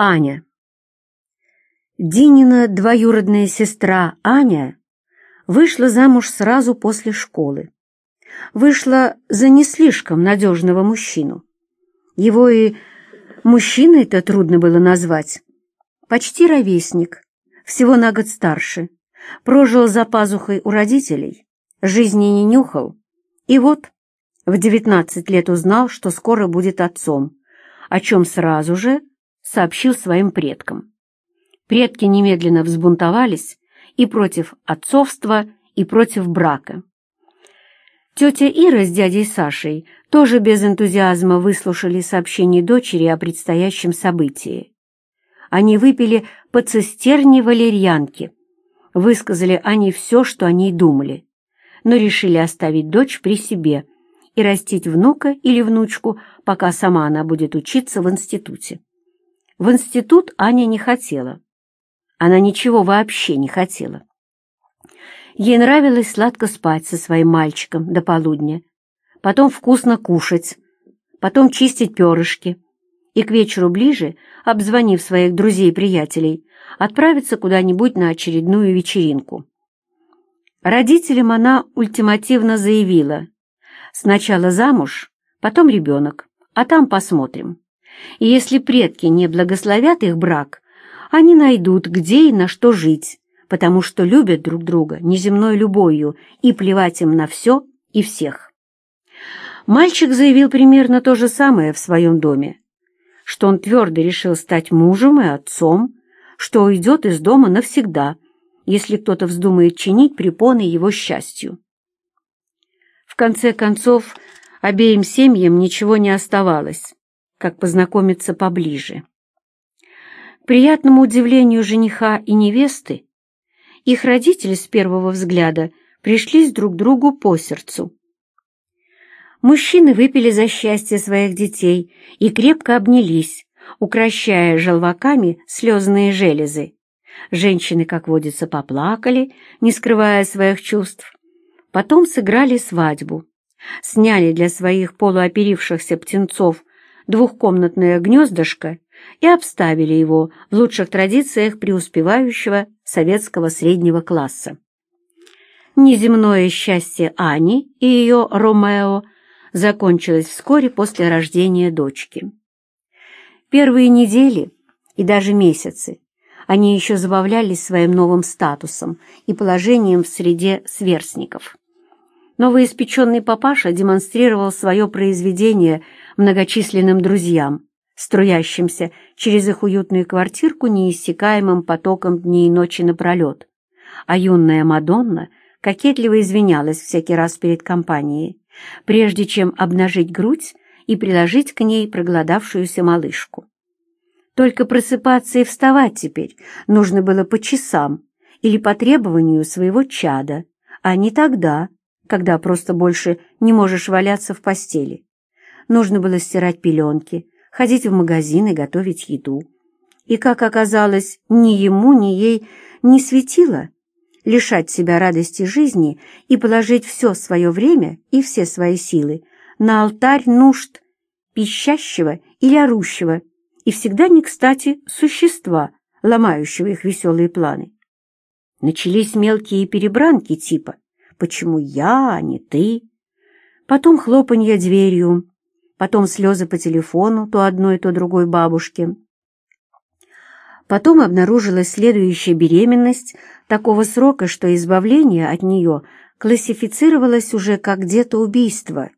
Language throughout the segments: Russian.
Аня. Динина двоюродная сестра Аня вышла замуж сразу после школы. Вышла за не слишком надежного мужчину. Его и мужчиной-то трудно было назвать. Почти ровесник, всего на год старше, прожил за пазухой у родителей, жизни не нюхал, и вот в девятнадцать лет узнал, что скоро будет отцом, о чем сразу же сообщил своим предкам. Предки немедленно взбунтовались и против отцовства, и против брака. Тетя Ира с дядей Сашей тоже без энтузиазма выслушали сообщение дочери о предстоящем событии. Они выпили по цистерне валерьянки, высказали они все, что они думали, но решили оставить дочь при себе и растить внука или внучку, пока сама она будет учиться в институте. В институт Аня не хотела. Она ничего вообще не хотела. Ей нравилось сладко спать со своим мальчиком до полудня, потом вкусно кушать, потом чистить перышки и к вечеру ближе, обзвонив своих друзей и приятелей, отправиться куда-нибудь на очередную вечеринку. Родителям она ультимативно заявила «Сначала замуж, потом ребенок, а там посмотрим». И если предки не благословят их брак, они найдут, где и на что жить, потому что любят друг друга неземной любовью и плевать им на все и всех. Мальчик заявил примерно то же самое в своем доме, что он твердо решил стать мужем и отцом, что уйдет из дома навсегда, если кто-то вздумает чинить препоны его счастью. В конце концов, обеим семьям ничего не оставалось как познакомиться поближе. Приятному удивлению жениха и невесты, их родители с первого взгляда пришлись друг другу по сердцу. Мужчины выпили за счастье своих детей и крепко обнялись, укращая желваками слезные железы. Женщины, как водится, поплакали, не скрывая своих чувств. Потом сыграли свадьбу, сняли для своих полуоперившихся птенцов двухкомнатное гнездышко и обставили его в лучших традициях преуспевающего советского среднего класса. Неземное счастье Ани и ее Ромео закончилось вскоре после рождения дочки. Первые недели и даже месяцы они еще забавлялись своим новым статусом и положением в среде сверстников. Новоиспеченный папаша демонстрировал свое произведение многочисленным друзьям, струящимся через их уютную квартирку неиссякаемым потоком дней и ночи напролет. А юная Мадонна кокетливо извинялась всякий раз перед компанией, прежде чем обнажить грудь и приложить к ней проголодавшуюся малышку. Только просыпаться и вставать теперь нужно было по часам или по требованию своего чада, а не тогда, когда просто больше не можешь валяться в постели нужно было стирать пеленки, ходить в магазин и готовить еду. И, как оказалось, ни ему, ни ей не светило лишать себя радости жизни и положить все свое время и все свои силы на алтарь нужд пищащего или орущего и всегда не кстати существа, ломающего их веселые планы. Начались мелкие перебранки типа «почему я, а не ты?», потом хлопанье дверью, потом слезы по телефону то одной, то другой бабушки. Потом обнаружилась следующая беременность такого срока, что избавление от нее классифицировалось уже как где-то убийство,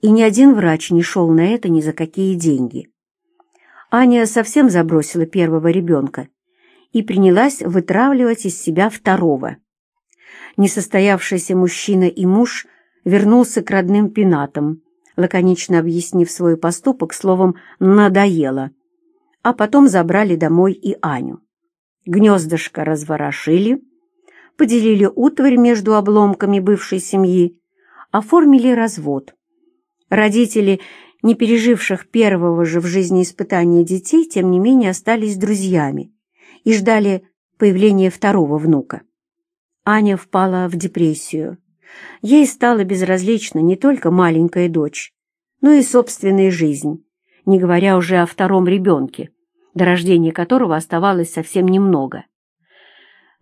и ни один врач не шел на это ни за какие деньги. Аня совсем забросила первого ребенка и принялась вытравливать из себя второго. Несостоявшийся мужчина и муж вернулся к родным пенатам, лаконично объяснив свой поступок словом «надоело», а потом забрали домой и Аню. Гнездышко разворошили, поделили утварь между обломками бывшей семьи, оформили развод. Родители, не переживших первого же в жизни испытания детей, тем не менее остались друзьями и ждали появления второго внука. Аня впала в депрессию. Ей стала безразлична не только маленькая дочь, но и собственная жизнь, не говоря уже о втором ребенке, до рождения которого оставалось совсем немного.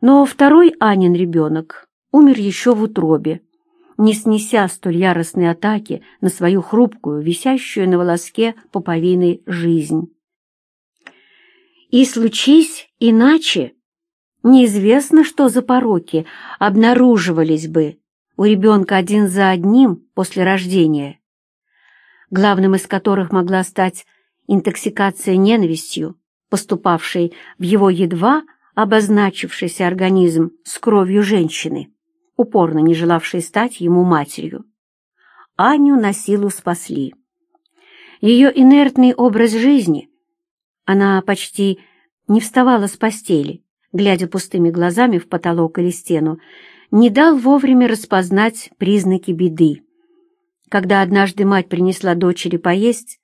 Но второй Анин ребенок умер еще в утробе, не снеся столь яростной атаки на свою хрупкую, висящую на волоске пуповиной жизнь. И случись иначе, неизвестно, что за пороки обнаруживались бы у ребенка один за одним после рождения, главным из которых могла стать интоксикация ненавистью, поступавшей в его едва обозначившийся организм с кровью женщины, упорно не желавшей стать ему матерью. Аню на силу спасли. Ее инертный образ жизни, она почти не вставала с постели, глядя пустыми глазами в потолок или стену, не дал вовремя распознать признаки беды. Когда однажды мать принесла дочери поесть,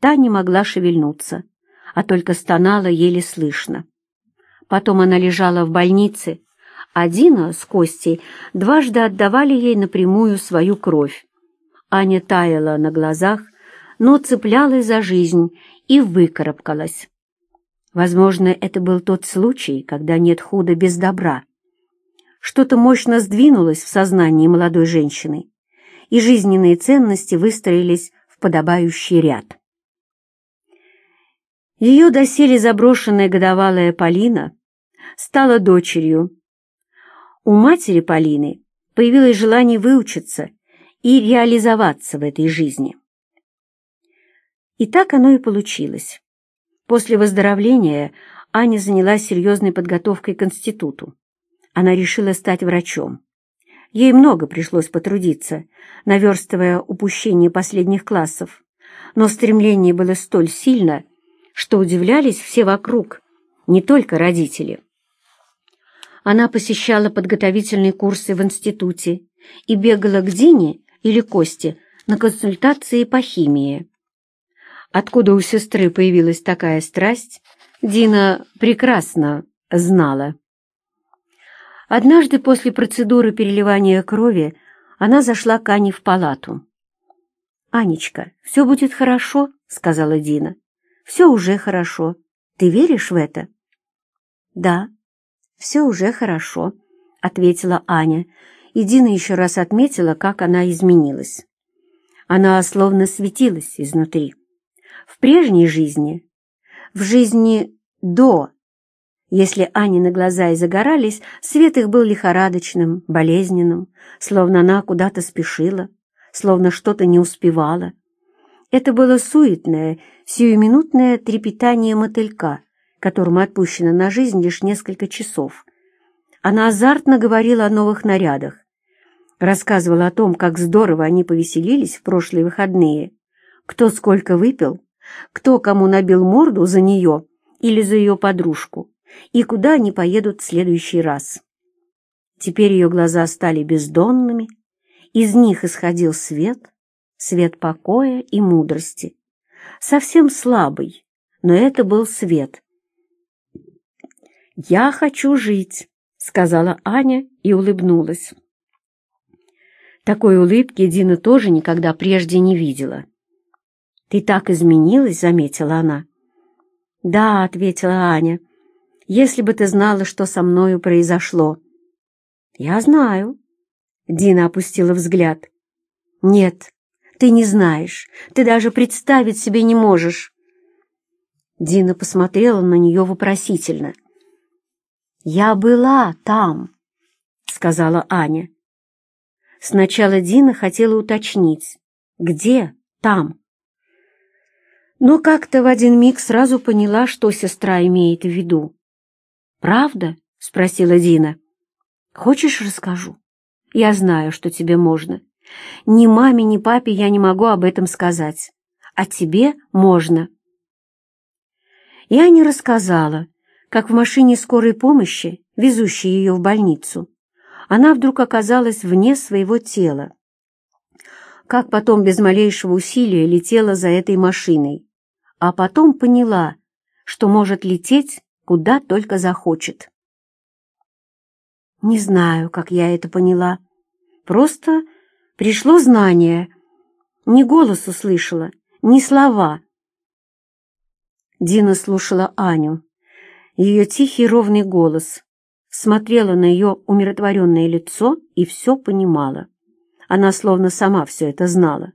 та не могла шевельнуться, а только стонала еле слышно. Потом она лежала в больнице, а Дина с Костей дважды отдавали ей напрямую свою кровь. Аня таяла на глазах, но цеплялась за жизнь и выкарабкалась. Возможно, это был тот случай, когда нет худа без добра. Что-то мощно сдвинулось в сознании молодой женщины, и жизненные ценности выстроились в подобающий ряд. Ее доселе заброшенная годовалая Полина стала дочерью. У матери Полины появилось желание выучиться и реализоваться в этой жизни. И так оно и получилось. После выздоровления Аня занялась серьезной подготовкой к институту. Она решила стать врачом. Ей много пришлось потрудиться, наверстывая упущение последних классов, но стремление было столь сильно, что удивлялись все вокруг, не только родители. Она посещала подготовительные курсы в институте и бегала к Дине или Косте на консультации по химии. Откуда у сестры появилась такая страсть, Дина прекрасно знала. Однажды после процедуры переливания крови она зашла к Ане в палату. «Анечка, все будет хорошо», — сказала Дина. Все уже хорошо. Ты веришь в это?» «Да, все уже хорошо», — ответила Аня, и Дина еще раз отметила, как она изменилась. Она словно светилась изнутри. В прежней жизни, в жизни до, если Анины глаза и загорались, свет их был лихорадочным, болезненным, словно она куда-то спешила, словно что-то не успевала. Это было суетное, сиюминутное трепетание мотылька, которому отпущено на жизнь лишь несколько часов. Она азартно говорила о новых нарядах, рассказывала о том, как здорово они повеселились в прошлые выходные, кто сколько выпил, кто кому набил морду за нее или за ее подружку, и куда они поедут в следующий раз. Теперь ее глаза стали бездонными, из них исходил свет — свет покоя и мудрости. Совсем слабый, но это был свет. «Я хочу жить», — сказала Аня и улыбнулась. Такой улыбки Дина тоже никогда прежде не видела. «Ты так изменилась», — заметила она. «Да», — ответила Аня, — «если бы ты знала, что со мною произошло». «Я знаю», — Дина опустила взгляд. «Нет, ты не знаешь, ты даже представить себе не можешь. Дина посмотрела на нее вопросительно. «Я была там», — сказала Аня. Сначала Дина хотела уточнить, где там. Но как-то в один миг сразу поняла, что сестра имеет в виду. «Правда?» — спросила Дина. «Хочешь, расскажу? Я знаю, что тебе можно. Ни маме, ни папе я не могу об этом сказать, а тебе можно. Я не рассказала, как в машине скорой помощи, везущей ее в больницу, она вдруг оказалась вне своего тела. Как потом без малейшего усилия летела за этой машиной, а потом поняла, что может лететь куда только захочет. Не знаю, как я это поняла. Просто Пришло знание. Ни голос услышала, ни слова. Дина слушала Аню. Ее тихий ровный голос смотрела на ее умиротворенное лицо и все понимала. Она словно сама все это знала.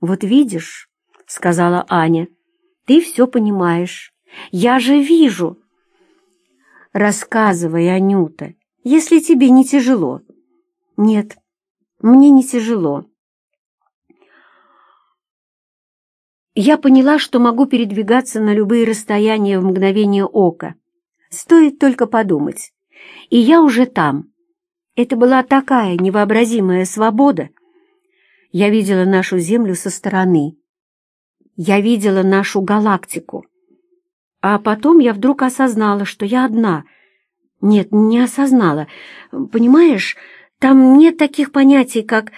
«Вот видишь», — сказала Аня, — «ты все понимаешь. Я же вижу». «Рассказывай, Анюта, если тебе не тяжело». «Нет, мне не тяжело». Я поняла, что могу передвигаться на любые расстояния в мгновение ока. Стоит только подумать. И я уже там. Это была такая невообразимая свобода. Я видела нашу Землю со стороны. Я видела нашу галактику. А потом я вдруг осознала, что я одна. Нет, не осознала. Понимаешь, там нет таких понятий, как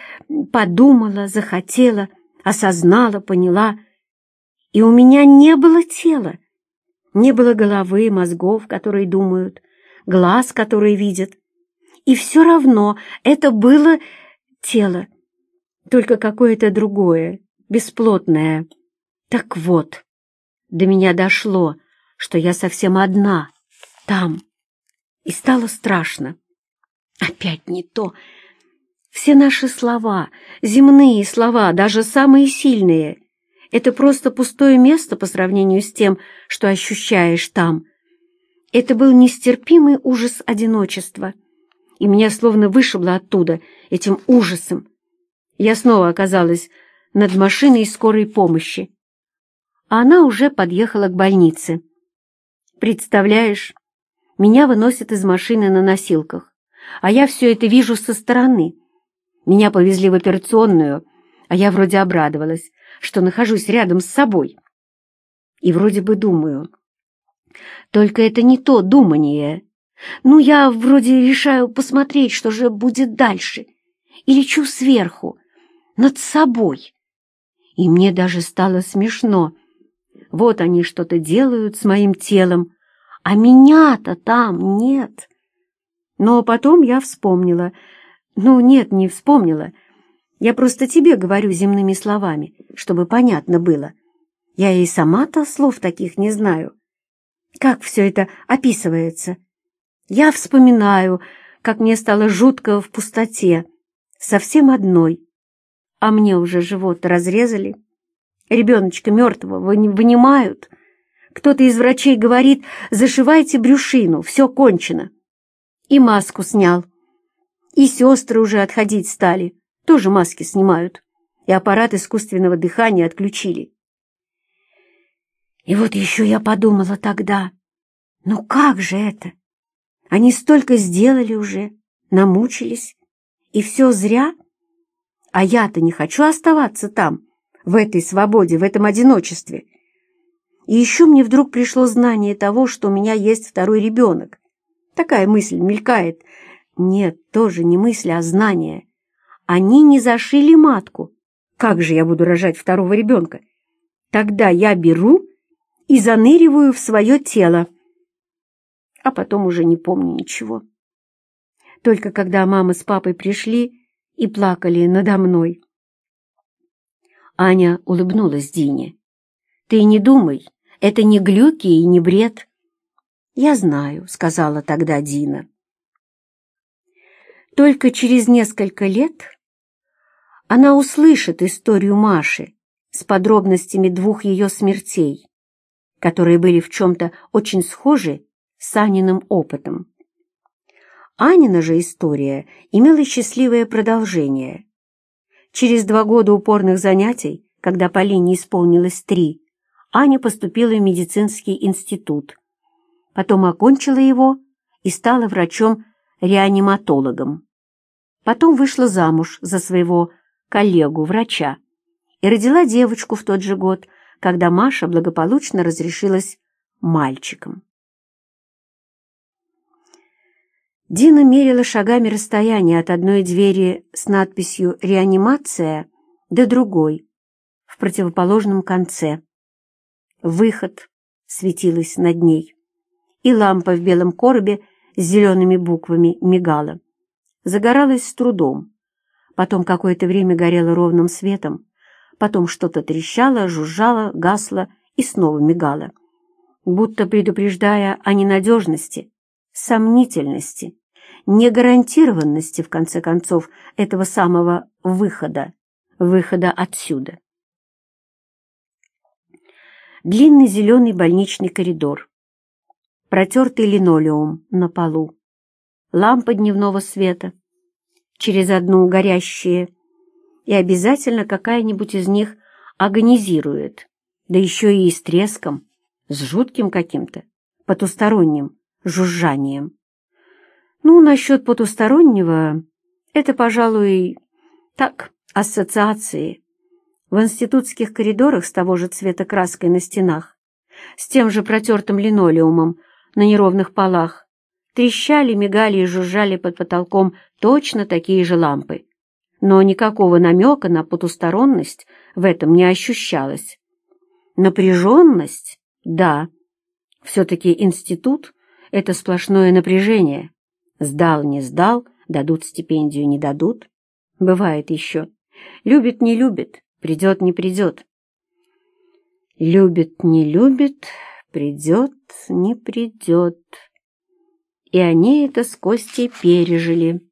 «подумала», «захотела», «осознала», «поняла». И у меня не было тела, не было головы, мозгов, которые думают, глаз, которые видят. И все равно это было тело, только какое-то другое, бесплотное. Так вот, до меня дошло, что я совсем одна, там, и стало страшно. Опять не то. Все наши слова, земные слова, даже самые сильные — это просто пустое место по сравнению с тем, что ощущаешь там. Это был нестерпимый ужас одиночества, и меня словно вышибло оттуда этим ужасом. Я снова оказалась над машиной скорой помощи, а она уже подъехала к больнице. Представляешь, меня выносят из машины на носилках, а я все это вижу со стороны. Меня повезли в операционную, а я вроде обрадовалась, что нахожусь рядом с собой. И вроде бы думаю. Только это не то думание. Ну, я вроде решаю посмотреть, что же будет дальше. И лечу сверху, над собой. И мне даже стало смешно. Вот они что-то делают с моим телом, а меня-то там нет. Но потом я вспомнила. Ну, нет, не вспомнила — я просто тебе говорю земными словами, чтобы понятно было. Я и сама-то слов таких не знаю. Как все это описывается? Я вспоминаю, как мне стало жутко в пустоте, совсем одной. А мне уже живот разрезали. Ребеночка мертвого вынимают. Кто-то из врачей говорит, зашивайте брюшину, все кончено. И маску снял. И сестры уже отходить стали тоже маски снимают, и аппарат искусственного дыхания отключили. И вот еще я подумала тогда, ну как же это? Они столько сделали уже, намучились, и все зря? А я-то не хочу оставаться там, в этой свободе, в этом одиночестве. И еще мне вдруг пришло знание того, что у меня есть второй ребенок. Такая мысль мелькает. Нет, тоже не мысль, а знание. Они не зашили матку. Как же я буду рожать второго ребенка? Тогда я беру и заныриваю в свое тело. А потом уже не помню ничего. Только когда мама с папой пришли и плакали надо мной. Аня улыбнулась Дине. «Ты не думай, это не глюки и не бред». «Я знаю», — сказала тогда Дина. Только через несколько лет она услышит историю Маши с подробностями двух ее смертей, которые были в чем-то очень схожи с Аниным опытом. Анина же история имела счастливое продолжение. Через два года упорных занятий, когда Полине исполнилось три, Аня поступила в медицинский институт. Потом окончила его и стала врачом-реаниматологом. Потом вышла замуж за своего коллегу, врача, и родила девочку в тот же год, когда Маша благополучно разрешилась мальчиком. Дина мерила шагами расстояние от одной двери с надписью «Реанимация» до другой, в противоположном конце. «Выход» светилась над ней, и лампа в белом коробе с зелеными буквами мигала. Загоралась с трудом, потом какое-то время горело ровным светом, потом что-то трещало, жужжало, гасло и снова мигала, будто предупреждая о ненадежности, сомнительности, негарантированности, в конце концов, этого самого выхода, выхода отсюда. Длинный зеленый больничный коридор, протертый линолеум на полу, лампа дневного света, через одну горящие, и обязательно какая-нибудь из них агонизирует, да еще и с треском, с жутким каким-то, потусторонним жужжанием. Ну, насчет потустороннего, это, пожалуй, так, ассоциации. В институтских коридорах с того же цвета краской на стенах, с тем же протертым линолеумом на неровных полах, трещали, мигали и жужжали под потолком точно такие же лампы. Но никакого намека на потусторонность в этом не ощущалось. Напряженность? Да. Все-таки институт — это сплошное напряжение. Сдал, не сдал, дадут стипендию, не дадут. Бывает еще. Любит, не любит, придет, не придет. Любит, не любит, придет, не придет. И они это с Костей пережили.